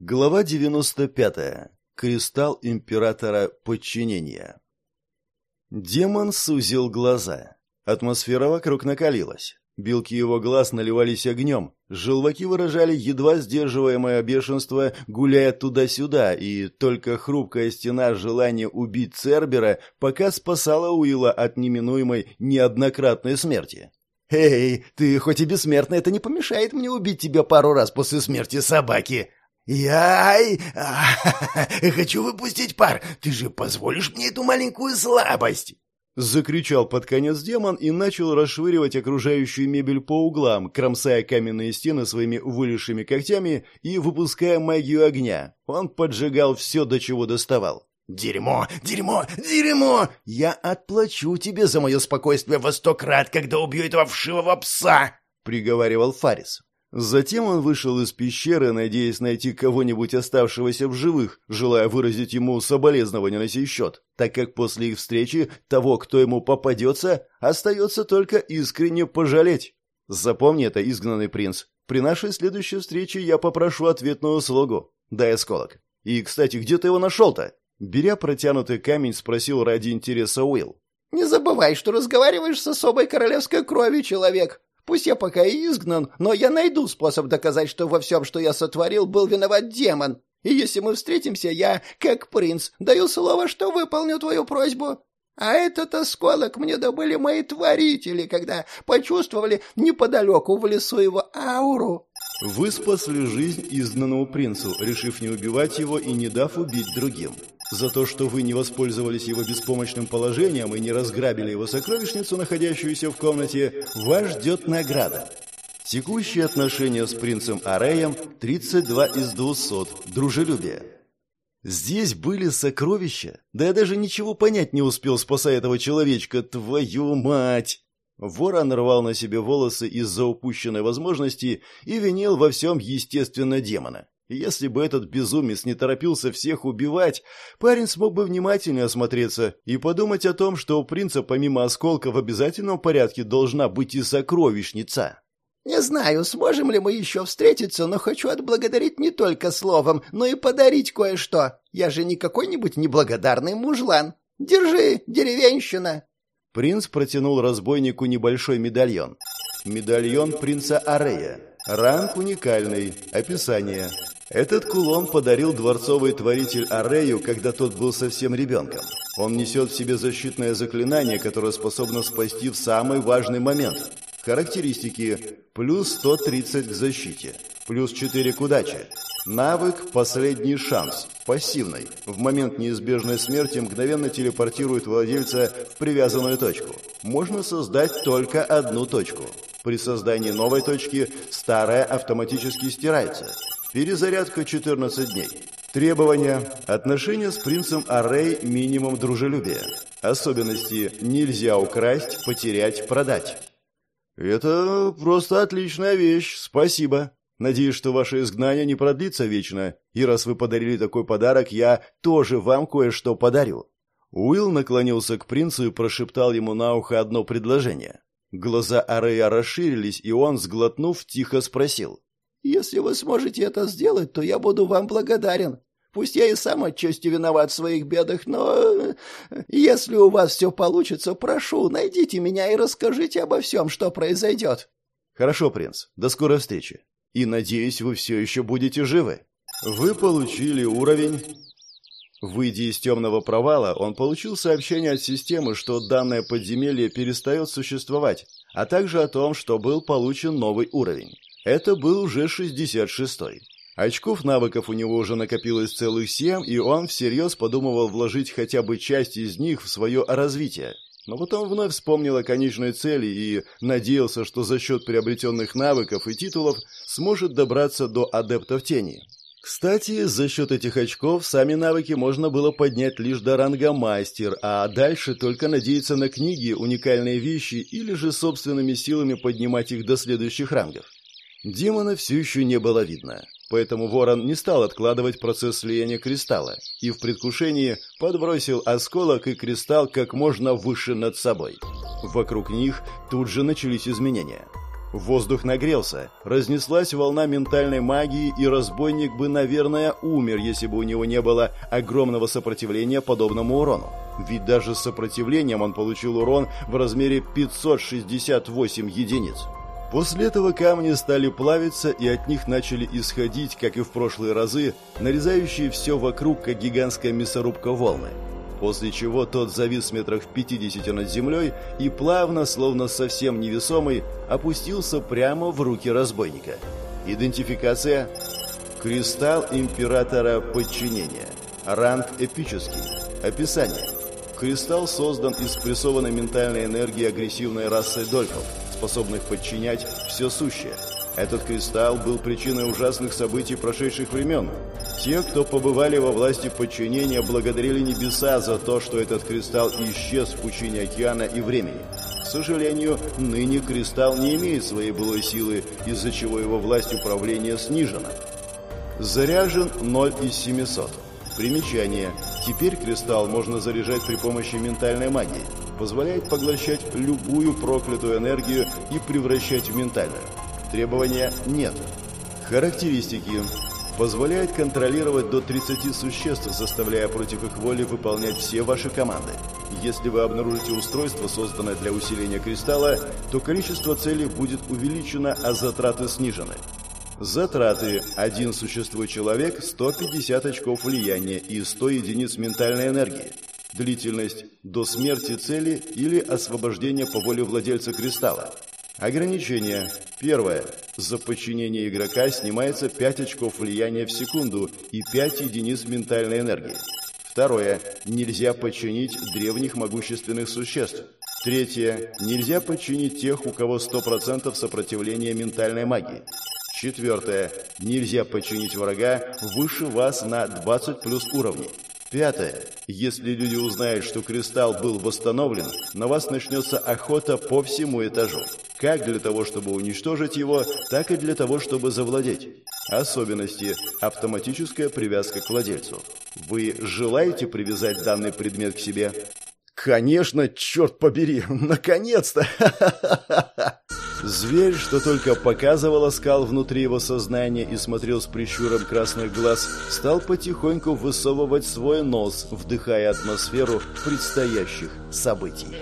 Глава 95. Кристалл императора подчинения. Демон сузил глаза. Атмосфера вокруг накалилась. Белки его глаз наливались огнем, желваки выражали едва сдерживаемое бешенство, гуляя туда-сюда, и только хрупкая стена желания убить Цербера пока спасала Уилла от неминуемой неоднократной смерти. «Эй, ты хоть и бессмертный, это не помешает мне убить тебя пару раз после смерти собаки!» «Яй! Хочу выпустить пар! Ты же позволишь мне эту маленькую слабость!» Закричал под конец демон и начал расшвыривать окружающую мебель по углам, кромсая каменные стены своими вылезшими когтями и выпуская магию огня. Он поджигал все, до чего доставал. «Дерьмо! Дерьмо! Дерьмо! Я отплачу тебе за мое спокойствие во сто крат, когда убью этого вшивого пса!» — приговаривал Фарис. Затем он вышел из пещеры, надеясь найти кого-нибудь оставшегося в живых, желая выразить ему соболезнования на сей счет, так как после их встречи того, кто ему попадется, остается только искренне пожалеть. Запомни это, изгнанный принц. При нашей следующей встрече я попрошу ответную услугу. Дай осколок. И, кстати, где ты его нашел-то? Беря протянутый камень, спросил ради интереса Уилл. «Не забывай, что разговариваешь с особой королевской кровью, человек. Пусть я пока и изгнан, но я найду способ доказать, что во всем, что я сотворил, был виноват демон. И если мы встретимся, я, как принц, даю слово, что выполню твою просьбу. А этот осколок мне добыли мои творители, когда почувствовали неподалеку в лесу его ауру. Вы спасли жизнь изгнанному принцу, решив не убивать его и не дав убить другим. За то, что вы не воспользовались его беспомощным положением и не разграбили его сокровищницу, находящуюся в комнате, вас ждет награда. Текущие отношения с принцем Ареем 32 из 200. Дружелюбие. Здесь были сокровища? Да я даже ничего понять не успел, спасая этого человечка. Твою мать! Ворон рвал на себе волосы из-за упущенной возможности и винил во всем, естественно, демона. Если бы этот безумец не торопился всех убивать, парень смог бы внимательнее осмотреться и подумать о том, что у принца помимо осколка в обязательном порядке должна быть и сокровищница. «Не знаю, сможем ли мы еще встретиться, но хочу отблагодарить не только словом, но и подарить кое-что. Я же не какой-нибудь неблагодарный мужлан. Держи, деревенщина!» Принц протянул разбойнику небольшой медальон. Медальон принца Арея. Ранг уникальный. Описание. Этот кулон подарил дворцовый творитель Арею, когда тот был совсем ребенком. Он несет в себе защитное заклинание, которое способно спасти в самый важный момент. Характеристики. Плюс 130 к защите. Плюс 4 к удаче. Навык «Последний шанс». Пассивный. В момент неизбежной смерти мгновенно телепортирует владельца в привязанную точку. Можно создать только одну точку. При создании новой точки старая автоматически стирается. Перезарядка 14 дней. Требования. Отношения с принцем Аррей минимум дружелюбия. Особенности. Нельзя украсть, потерять, продать. Это просто отличная вещь. Спасибо. Надеюсь, что ваше изгнание не продлится вечно. И раз вы подарили такой подарок, я тоже вам кое-что подарю. Уилл наклонился к принцу и прошептал ему на ухо одно предложение. Глаза Арея расширились, и он, сглотнув, тихо спросил. Если вы сможете это сделать, то я буду вам благодарен. Пусть я и сам отчасти виноват в своих бедах, но э, если у вас все получится, прошу, найдите меня и расскажите обо всем, что произойдет». «Хорошо, принц. До скорой встречи. И, надеюсь, вы все еще будете живы. Вы получили уровень...» Выйдя из темного провала, он получил сообщение от системы, что данное подземелье перестает существовать, а также о том, что был получен новый уровень. Это был уже 66-й. Очков навыков у него уже накопилось целых семь, и он всерьез подумывал вложить хотя бы часть из них в свое развитие. Но потом вновь вспомнил о конечной цели и надеялся, что за счет приобретенных навыков и титулов сможет добраться до адептов тени. Кстати, за счет этих очков сами навыки можно было поднять лишь до ранга мастер, а дальше только надеяться на книги, уникальные вещи или же собственными силами поднимать их до следующих рангов. Демона все еще не было видно, поэтому ворон не стал откладывать процесс слияния кристалла и в предвкушении подбросил осколок и кристалл как можно выше над собой. Вокруг них тут же начались изменения. Воздух нагрелся, разнеслась волна ментальной магии, и разбойник бы, наверное, умер, если бы у него не было огромного сопротивления подобному урону. Ведь даже с сопротивлением он получил урон в размере 568 единиц. После этого камни стали плавиться, и от них начали исходить, как и в прошлые разы, нарезающие все вокруг, как гигантская мясорубка волны после чего тот завис метрах в пятидесяти над землей и плавно, словно совсем невесомый, опустился прямо в руки разбойника. Идентификация «Кристалл Императора Подчинения». Ранг эпический. Описание. Кристалл создан из спрессованной ментальной энергии агрессивной расы дольфов, способных подчинять все сущее – этот кристалл был причиной ужасных событий прошедших времен. Те, кто побывали во власти подчинения, благодарили небеса за то, что этот кристалл исчез в пучине океана и времени. К сожалению, ныне кристалл не имеет своей былой силы, из-за чего его власть управления снижена. Заряжен 0 из 700. Примечание. Теперь кристалл можно заряжать при помощи ментальной магии. Позволяет поглощать любую проклятую энергию и превращать в ментальную. Требования нет. Характеристики. Позволяет контролировать до 30 существ, заставляя против их воли выполнять все ваши команды. Если вы обнаружите устройство, созданное для усиления кристалла, то количество целей будет увеличено, а затраты снижены. Затраты. Один существует человек, 150 очков влияния и 100 единиц ментальной энергии. Длительность. До смерти цели или освобождения по воле владельца кристалла. Ограничения. Первое. За подчинение игрока снимается 5 очков влияния в секунду и 5 единиц ментальной энергии. Второе. Нельзя подчинить древних могущественных существ. Третье. Нельзя подчинить тех, у кого 100% сопротивления ментальной магии. Четвертое. Нельзя подчинить врага выше вас на 20 плюс уровней. Пятое. Если люди узнают, что кристалл был восстановлен, на вас начнется охота по всему этажу. Как для того, чтобы уничтожить его, так и для того, чтобы завладеть. Особенности. Автоматическая привязка к владельцу. Вы желаете привязать данный предмет к себе? Конечно, черт побери, наконец-то! Зверь, что только показывал скал внутри его сознания и смотрел с прищуром красных глаз, стал потихоньку высовывать свой нос, вдыхая атмосферу предстоящих событий.